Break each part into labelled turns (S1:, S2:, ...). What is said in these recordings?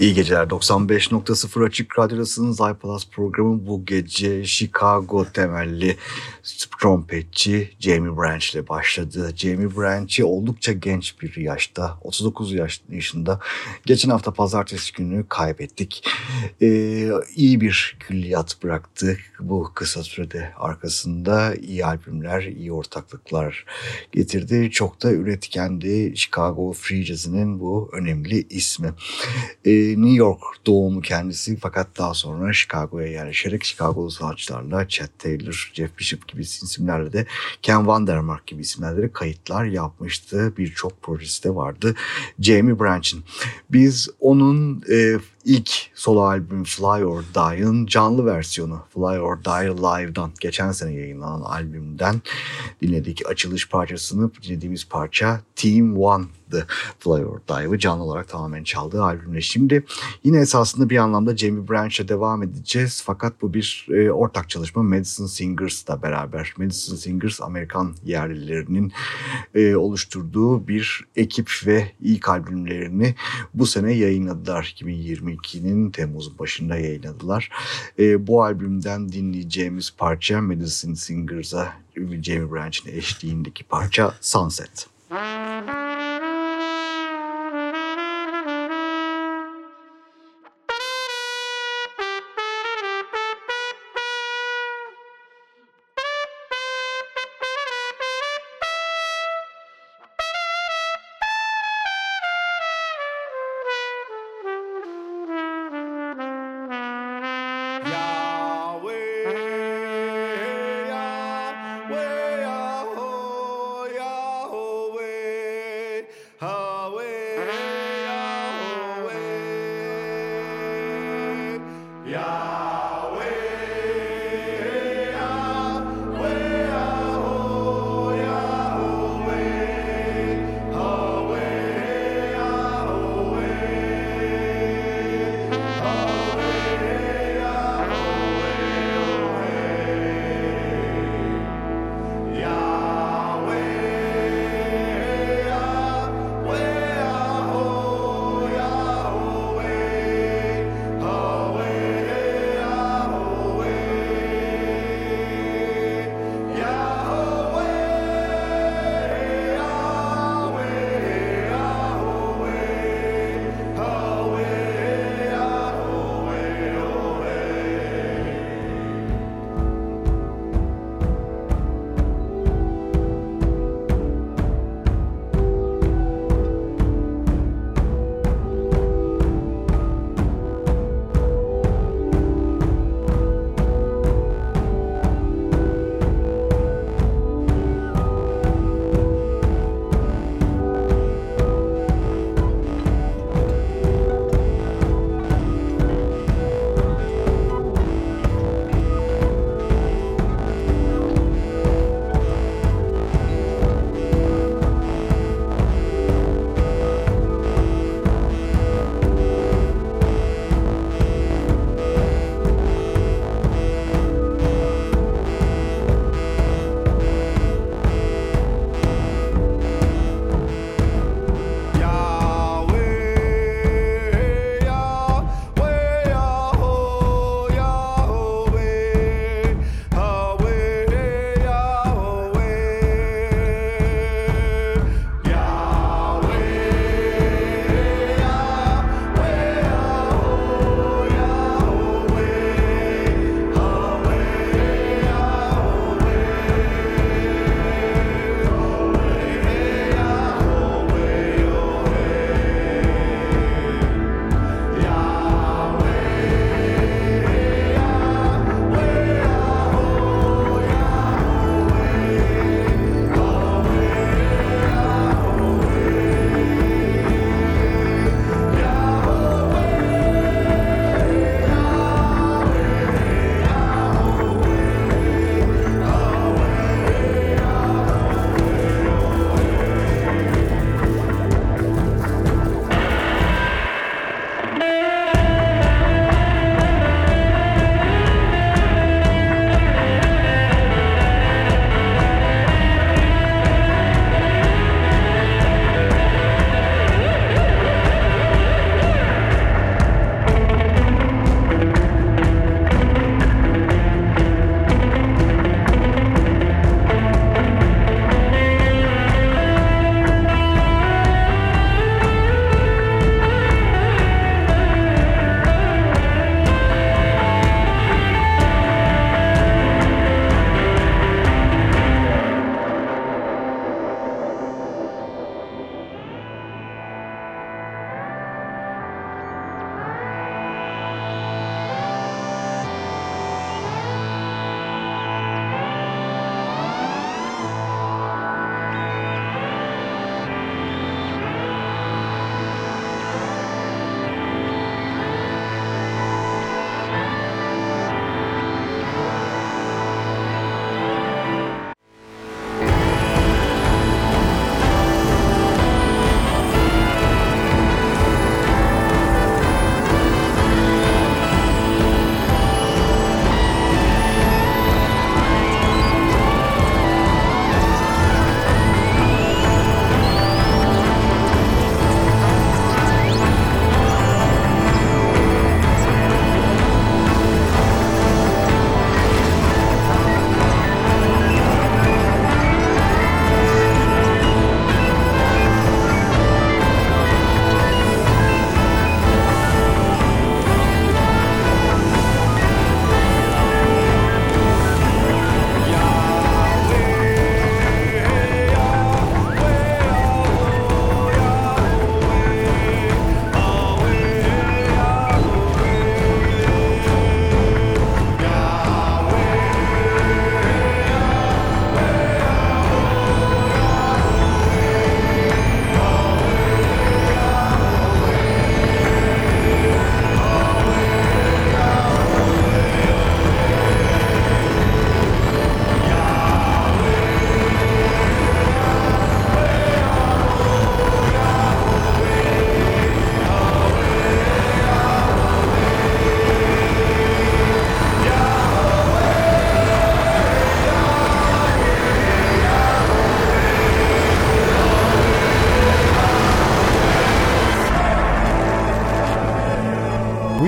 S1: İyi geceler. 95.0 Açık Radyo'dasınız. iPlus programı bu gece Chicago temelli trompetçi Jamie Branch ile başladı. Jamie Branch'i oldukça genç bir yaşta, 39 yaş, yaşında geçen hafta pazartesi günü kaybettik. Ee, iyi bir külliyat bıraktı bu kısa sürede arkasında iyi albümler, iyi ortaklıklar getirdi. Çok da üretkendi Chicago Free Jazz'inin bu önemli ismi. Ee, New York doğumlu kendisi fakat daha sonra Chicago'ya yerleşerek Chicago'lu sanatçılarla Chet Taylor, Jeff Bishop gibi isimlerle de Ken Vandermark gibi isimlerle kayıtlar yapmıştı. Birçok projesi de vardı Jamie Branch'in. Biz onun e, ilk solo albüm Fly or Die'ın canlı versiyonu Fly or Die Live'dan geçen sene yayınlanan albümden dinledik. Açılış parçasını dinlediğimiz parça Team One'dı. Fly or Die'ı canlı olarak tamamen çaldığı albümle. Şimdi yine esasında bir anlamda Jamie Branch'e devam edeceğiz. Fakat bu bir e, ortak çalışma Madison Singers'la beraber. Madison Singers Amerikan yerlilerinin e, oluşturduğu bir ekip ve ilk albümlerini bu sene yayınladılar. 2022'nin Temmuz başında yayınladılar. E, bu albümden dinleyeceğimiz parça Madison Singers'a Jamie Branch'in eşliğindeki parça Sunset. Yeah.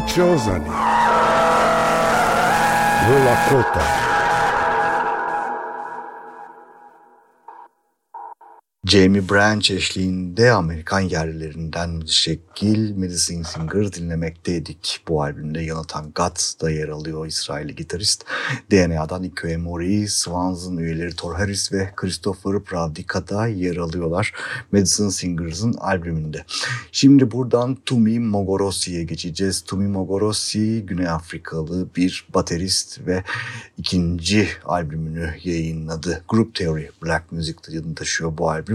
S2: Pričel za njim. V lakota.
S1: Jamie Branch eşliğinde Amerikan yerlilerinden şekil Medicine Singer dinlemekteydik. Bu albümde Jonathan Guts da yer alıyor İsrailli gitarist. DNA'dan Iko Emori, Swans'ın üyeleri Thor Harris ve Christopher Pravdika da yer alıyorlar Medicine Singers'ın albümünde. Şimdi buradan Tumi Mogorosi'ye geçeceğiz. Tumi Mogorosi Güney Afrikalı bir baterist ve ikinci albümünü yayınladı. Group Theory Black Music adını taşıyor bu albüm.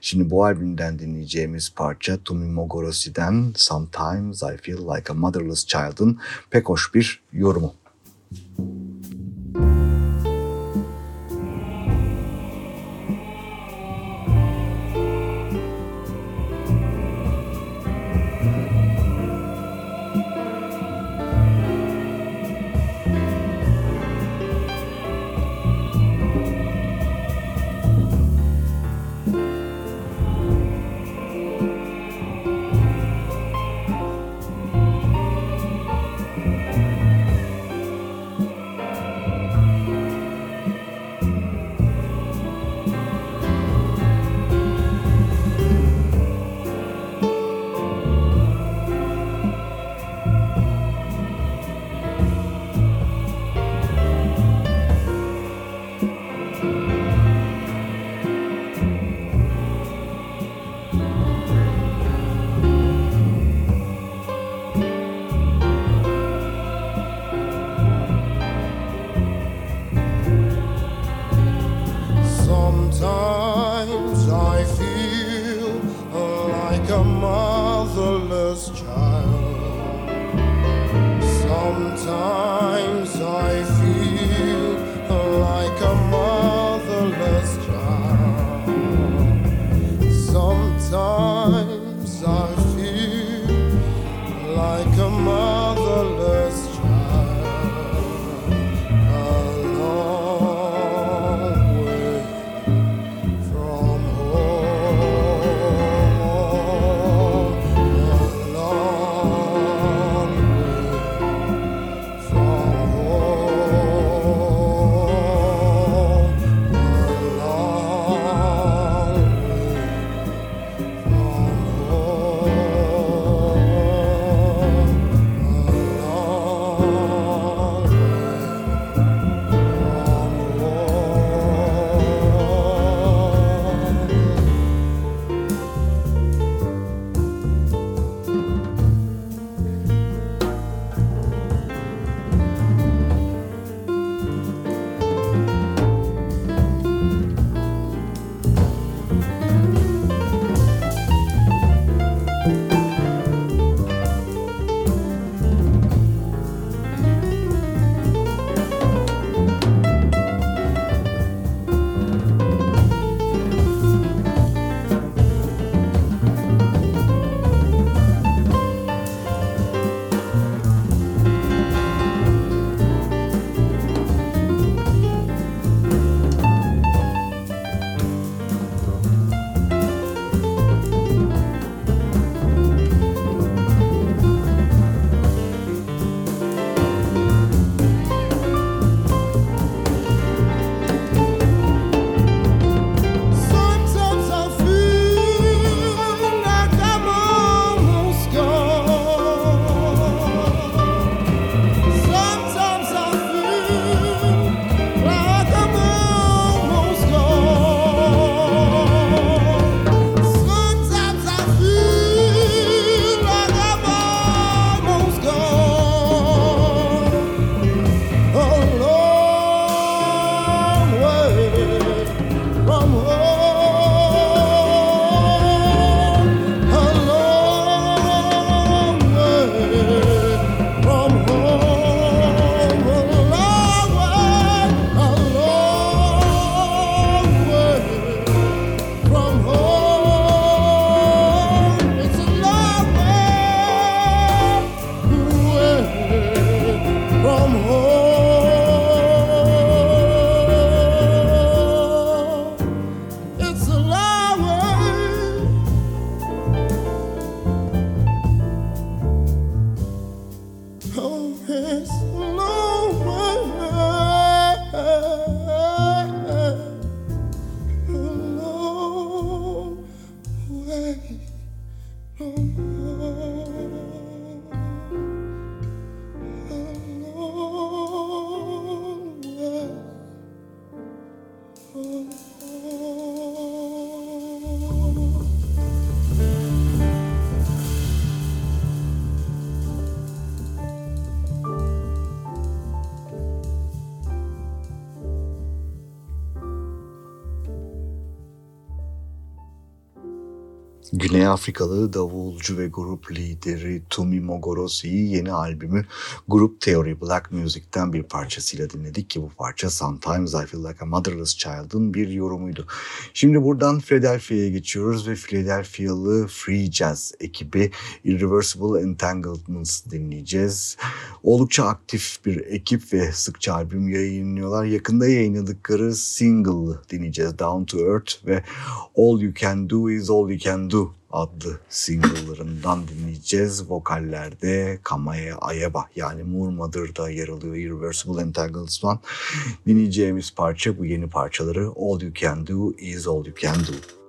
S1: Şimdi bu albümden dinleyeceğimiz parça Tumi Mogorosi'den Sometimes I Feel Like a Motherless Child'ın pek hoş bir yorumu.
S3: Güney Afrikalı davulcu ve grup lideri Tumi Mogorosi'yi yeni albümü Grup Theory Black Music'ten bir parçasıyla dinledik ki bu parça Sometimes I Feel Like a Motherless Child'ın bir yorumuydu. Şimdi buradan Philadelphia'ya geçiyoruz ve Philadelphia'lı Free Jazz ekibi Irreversible Entanglements dinleyeceğiz. Oldukça aktif bir ekip ve sıkça albüm yayınlıyorlar. Yakında yayınladıkları single dinleyeceğiz Down to Earth ve All You Can Do Is All You Can Do adlı single'larından dinleyeceğiz. Vokallerde Kamae Ayaba yani Mother'da yer alıyor Irreversible Entanglements Dinleyeceğimiz parça bu yeni parçaları All You Can Do Is All You Can Do.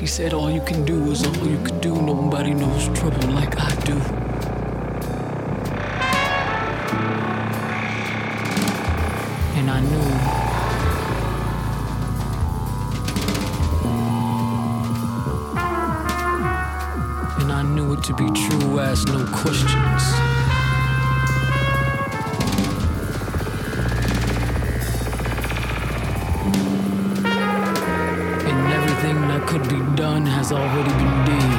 S3: She said, All you can do is all you can do. Nobody knows trouble like I do. And I knew. And I knew it to be true, ask no questions. done has already been done.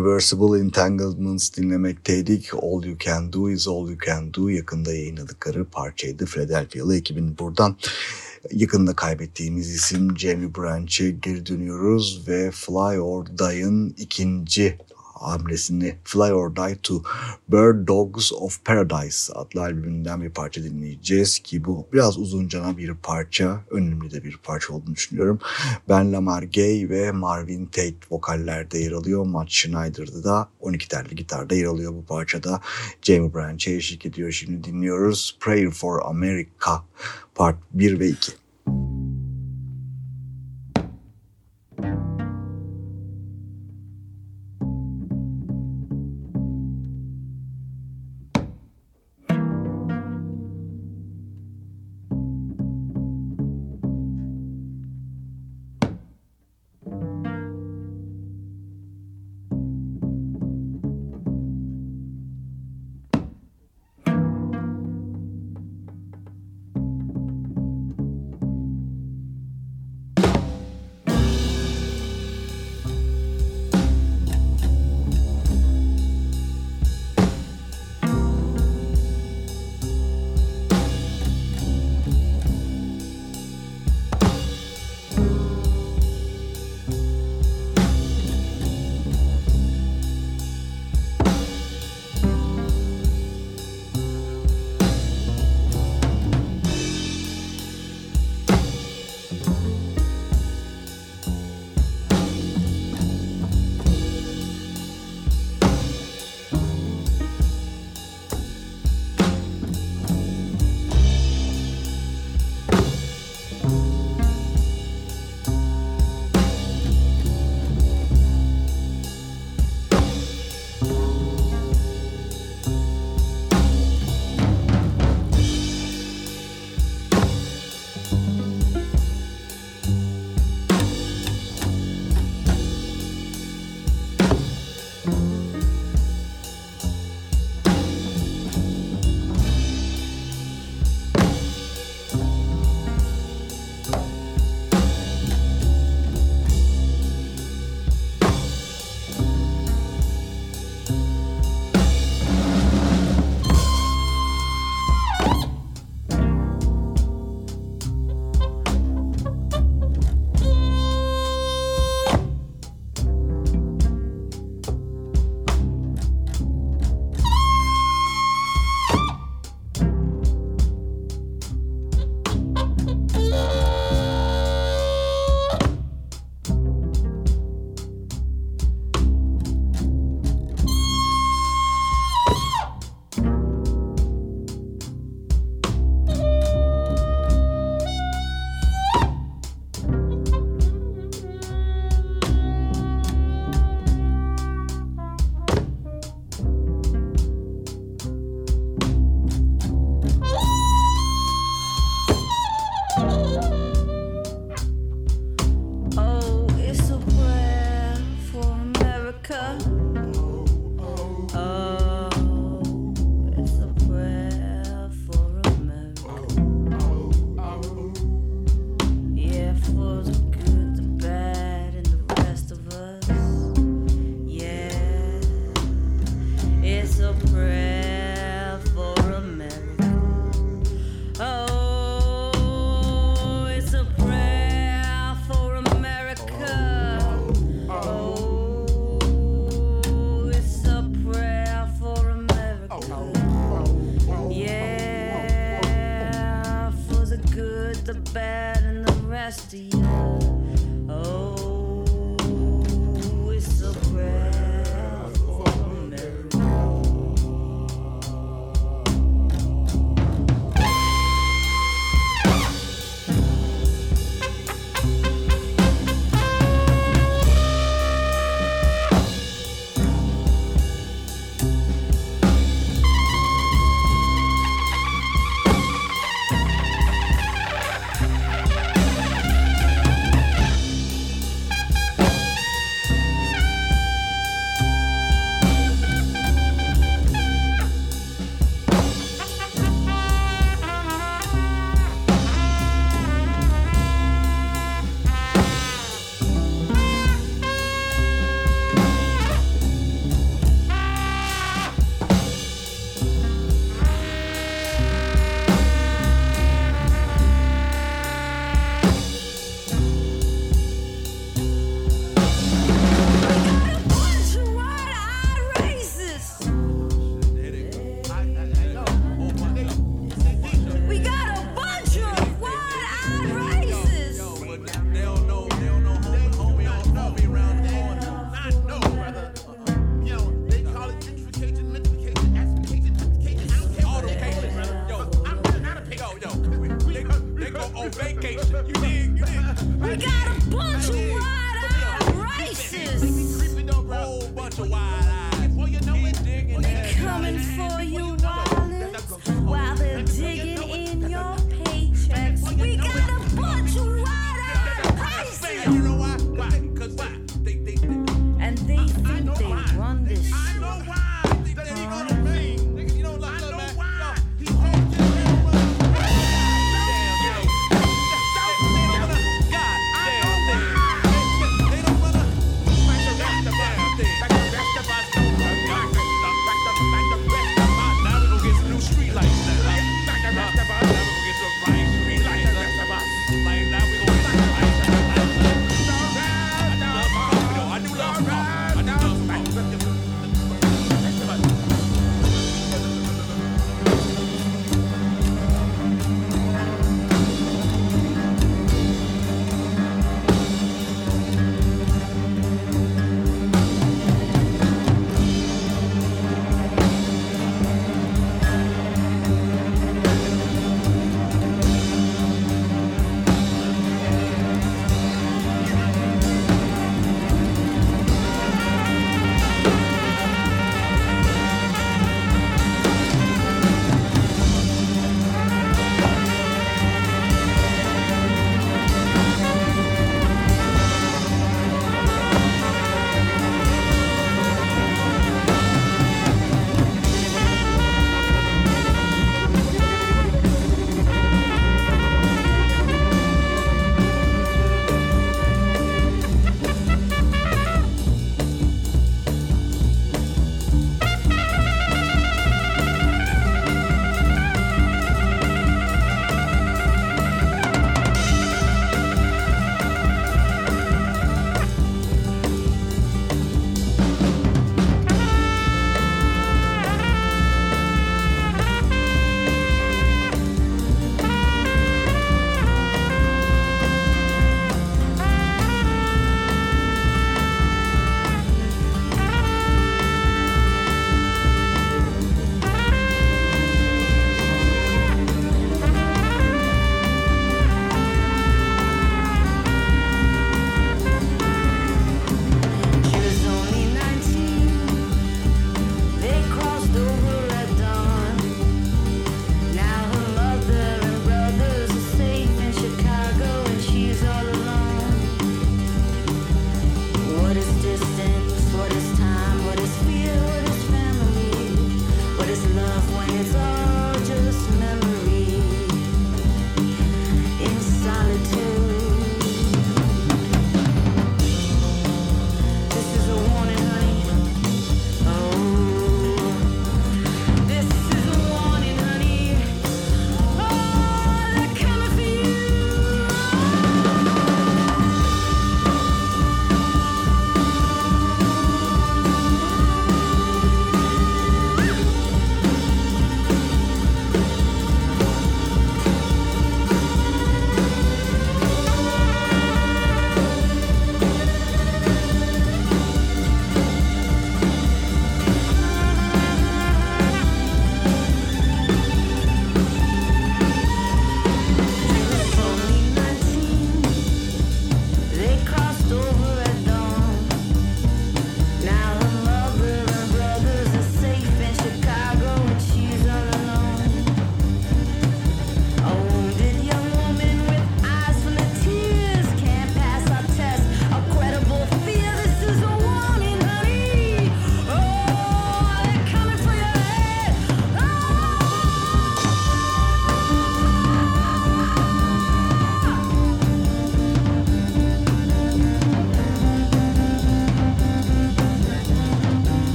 S2: Irreversible Entanglements dinlemekteydik. All You Can Do Is All You Can Do yakında yayınladıkları parçaydı. Philadelphia'lı ekibin buradan yakında kaybettiğimiz isim Jamie Branch'e geri dönüyoruz ve Fly or Die'ın ikinci hamlesini Fly or Die to Bird Dogs of Paradise adlı albümünden bir parça dinleyeceğiz ki bu biraz uzuncana bir parça, önemli de bir parça olduğunu düşünüyorum. Ben Lamar Gay ve Marvin Tate vokallerde yer alıyor. Matt Schneider'da da 12 telli gitarda yer alıyor bu parçada. Jamie Branch'e eşlik ediyor. Şimdi dinliyoruz Prayer for America Part 1 ve 2. bunch of wide-eyed racists. Whole bunch of wide-eyed. Coming for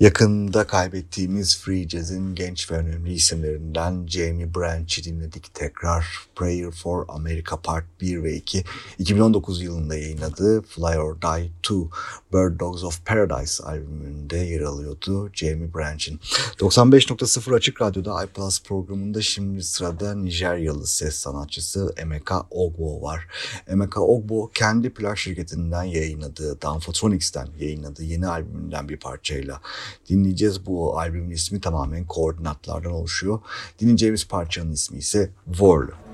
S2: yakın
S1: Yakında kaybettiğimiz Free Jazz'in genç ve önemli isimlerinden Jamie Branch'i dinledik tekrar. Prayer for America Part 1 ve 2 2019 yılında yayınladığı Fly or Die 2 Bird Dogs of Paradise albümünde yer alıyordu Jamie Branch'in. 95.0 Açık Radyo'da iPlus programında şimdi sırada Nijeryalı ses sanatçısı Emeka Ogbo var. Emeka Ogbo kendi plak şirketinden yayınladığı, Danfotronics'ten yayınladığı yeni albümünden bir parçayla dinleyeceğiz. Bu albümün ismi tamamen koordinatlardan oluşuyor. Dinleyeceğimiz parçanın ismi ise World.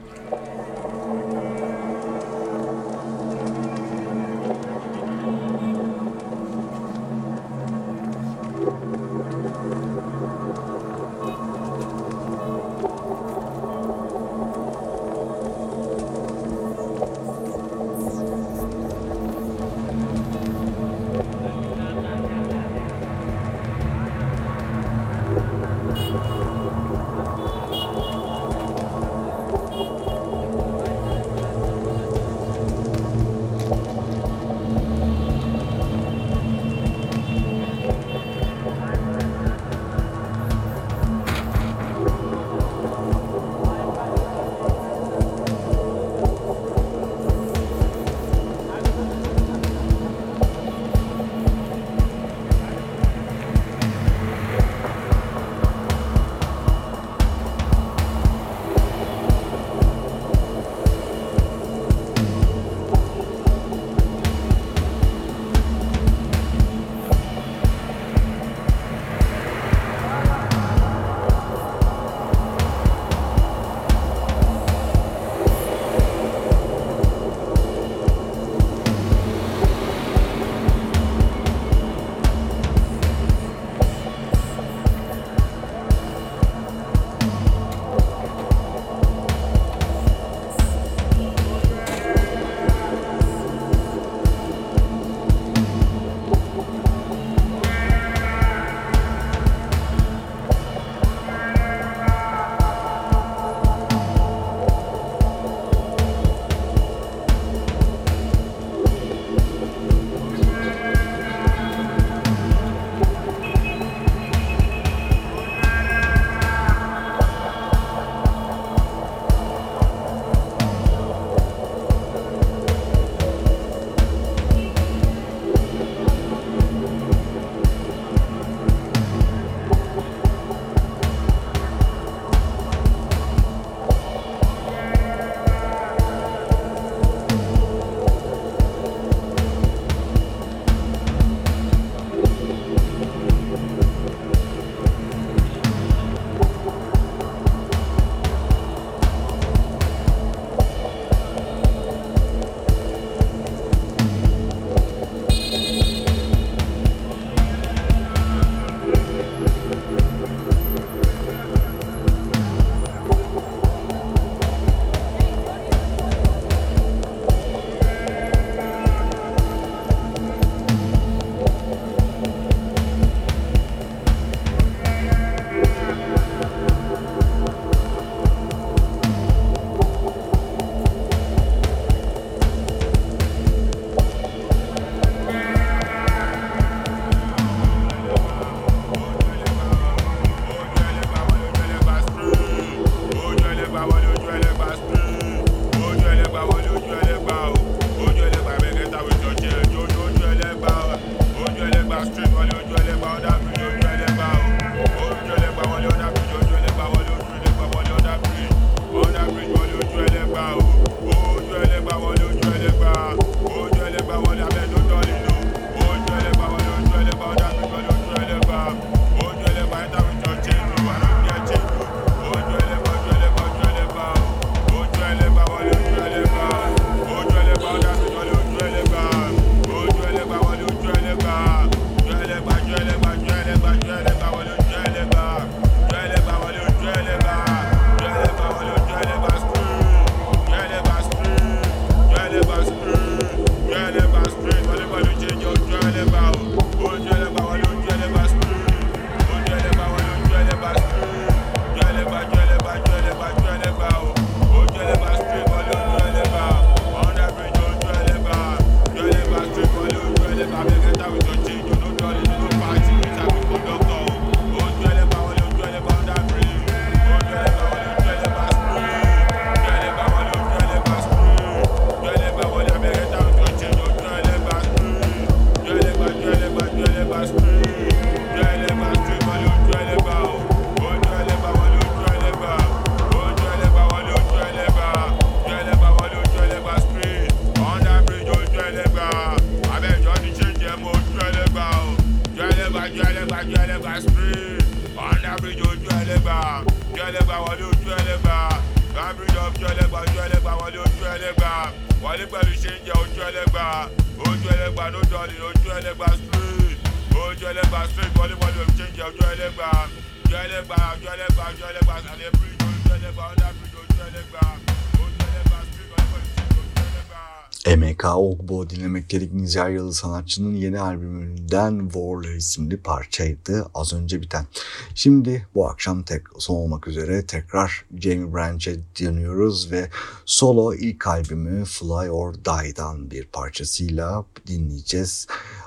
S1: Dinlemekteydik Nizeryalı sanatçının yeni albümünden Warler isimli parçaydı az önce biten. Şimdi bu akşam tek son olmak üzere tekrar Jamie Branch'e dönüyoruz ve solo ilk albümü Fly or Die'dan bir parçasıyla dinleyeceğiz.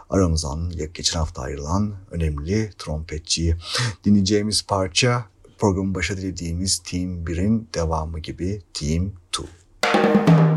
S1: Aramızdan geçen hafta ayrılan önemli trompetçiyi. Dinleyeceğimiz parça programın başa dilediğimiz Team 1'in devamı gibi Team 2.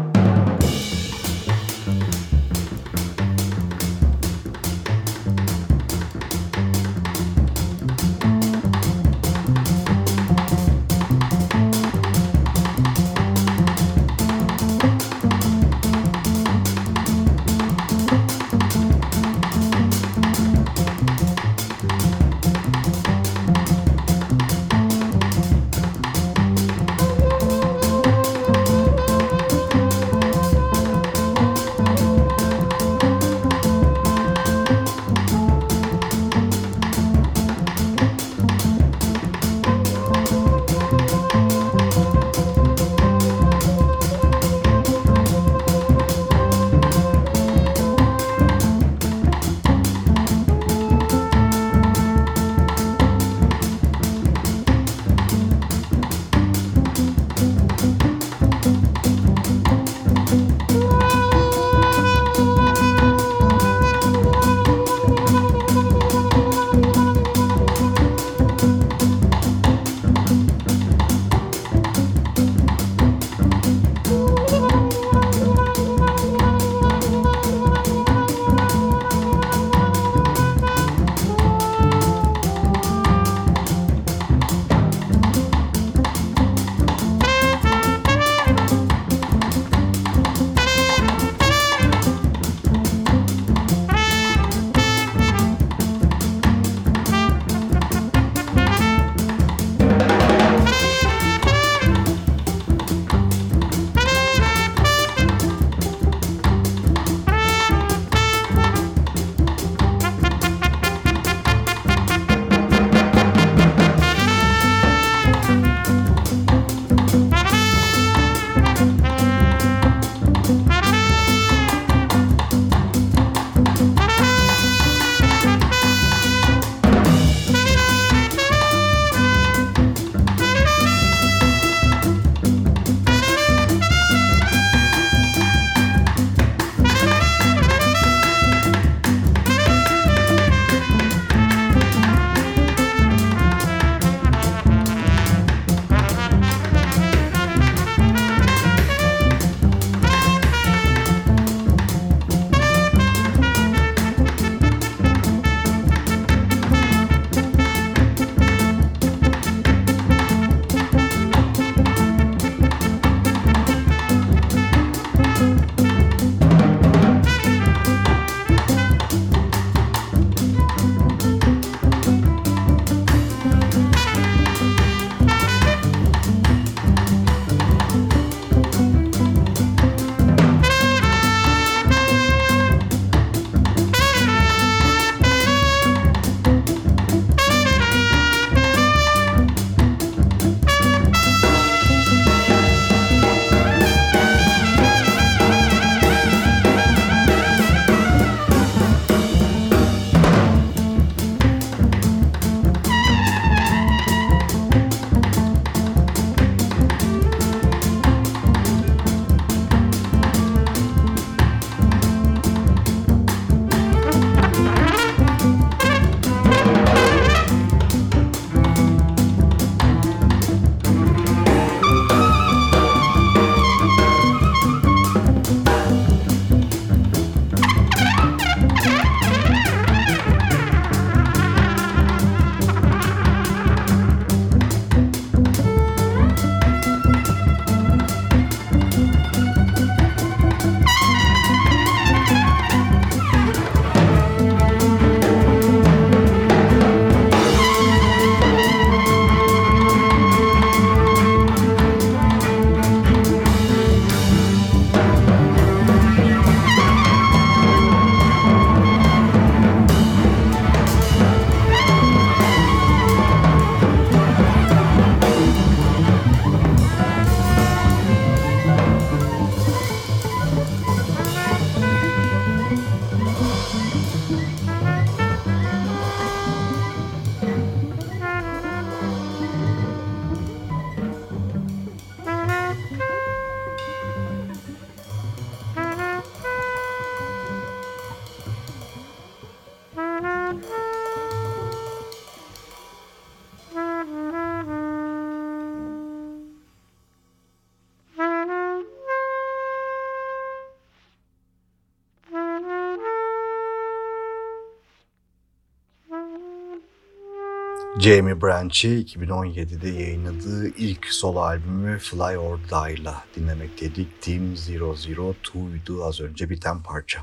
S1: Jamie Branch'i 2017'de yayınladığı ilk solo albümü Fly or Die'la dinlemekteydik. Team 002'ydu az önce biten parça.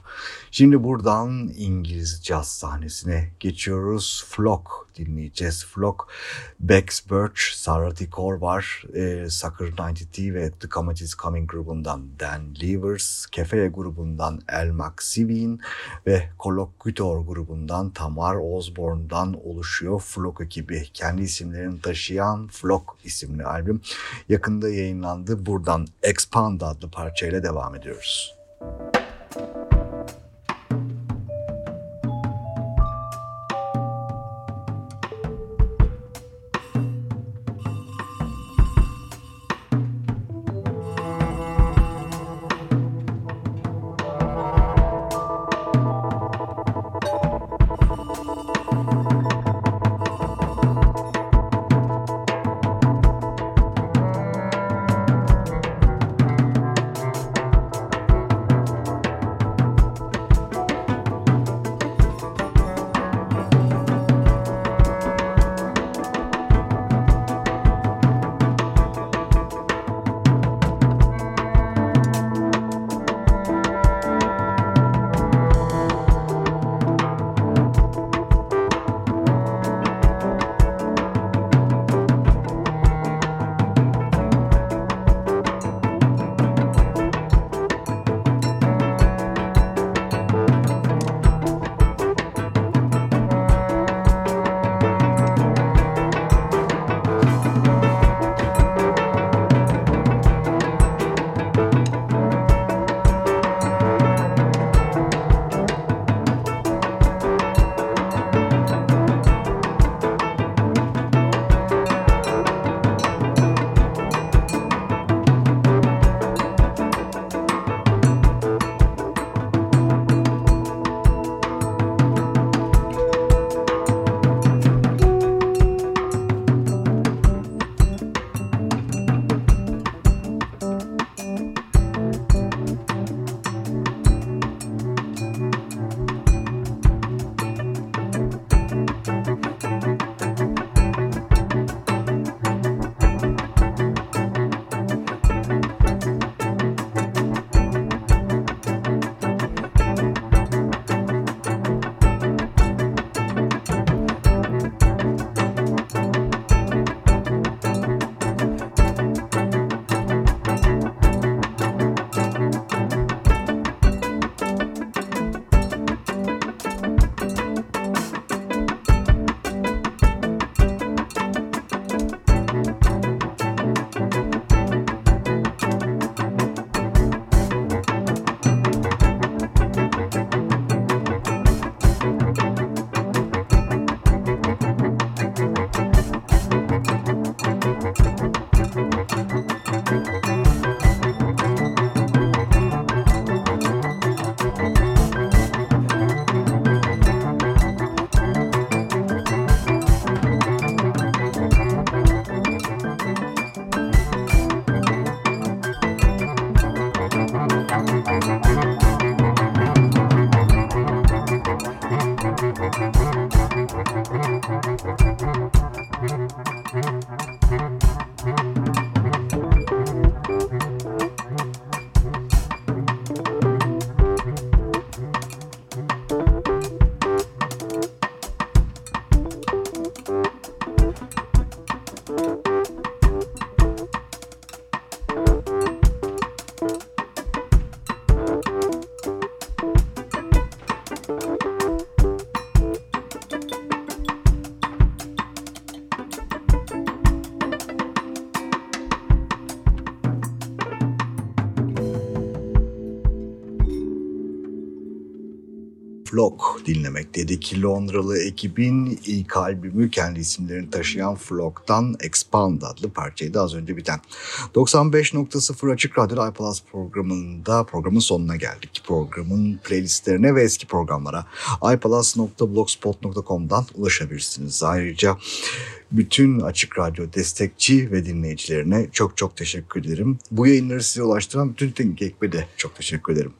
S1: Şimdi buradan İngiliz caz sahnesine geçiyoruz. Flock dinleyeceğiz. Flock, Bex Birch, Sarah Tikor var. E, Sucker 90T ve The Comet is Coming grubundan Dan Levers, Kefeye grubundan El Maxivin ve Colloquitor grubundan Tamar Osborne'dan oluşuyor Flock ekibi. Kendi isimlerini taşıyan Flock isimli albüm yakında yayınlandı. Buradan Expand adlı parçayla devam ediyoruz. Flock dinlemekteydik. Londralı ekibin ilk albümü kendi isimlerini taşıyan Flock'tan Expand adlı parçaydı az önce biten. 95.0 Açık Radyo iPlus programında programın sonuna geldik. Programın playlistlerine ve eski programlara iPlus.blogspot.com'dan ulaşabilirsiniz. Ayrıca
S4: Bütün Açık Radyo destekçi ve dinleyicilerine çok çok teşekkür ederim. Bu yayınları size ulaştıran bütün teknik ekibe de çok teşekkür ederim.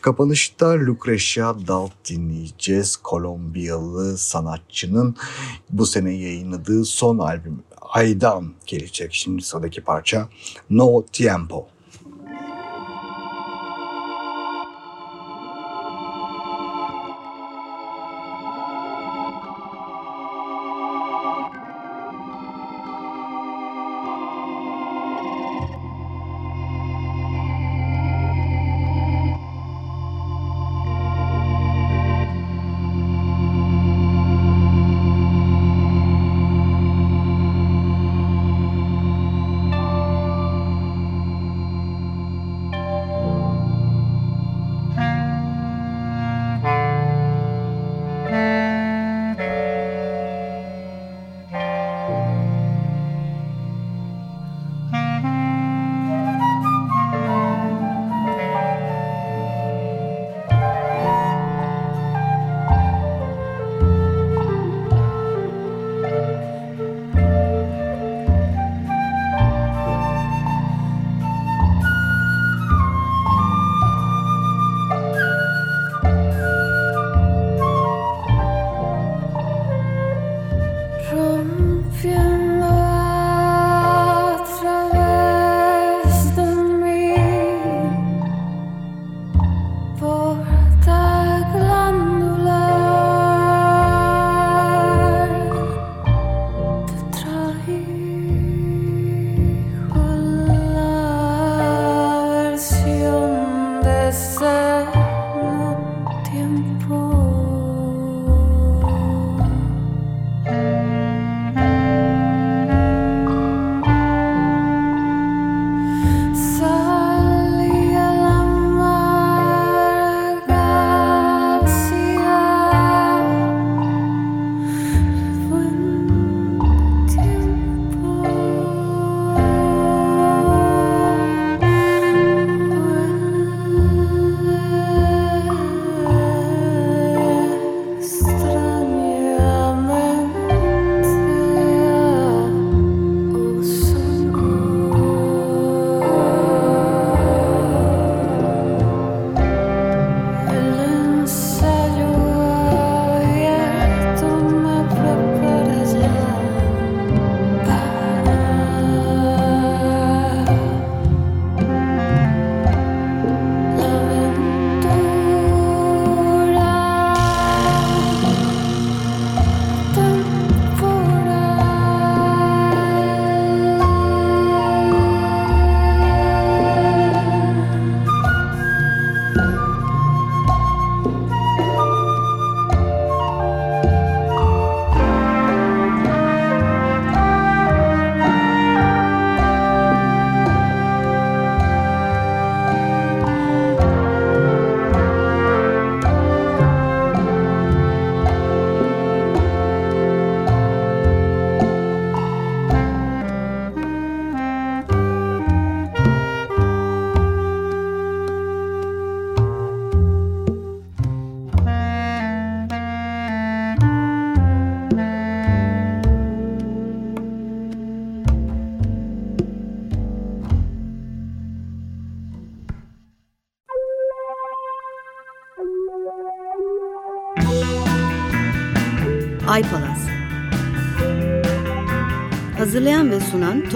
S4: Kapanışta Lucretia Dalt dinleyeceğiz. Kolombiyalı sanatçının bu sene yayınladığı son albüm Aydan gelecek. Şimdi sıradaki parça No Tiempo.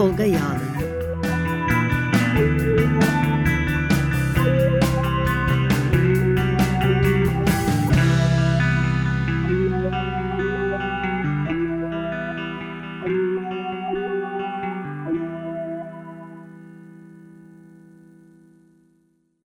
S5: Ay Palas. Hazırlayan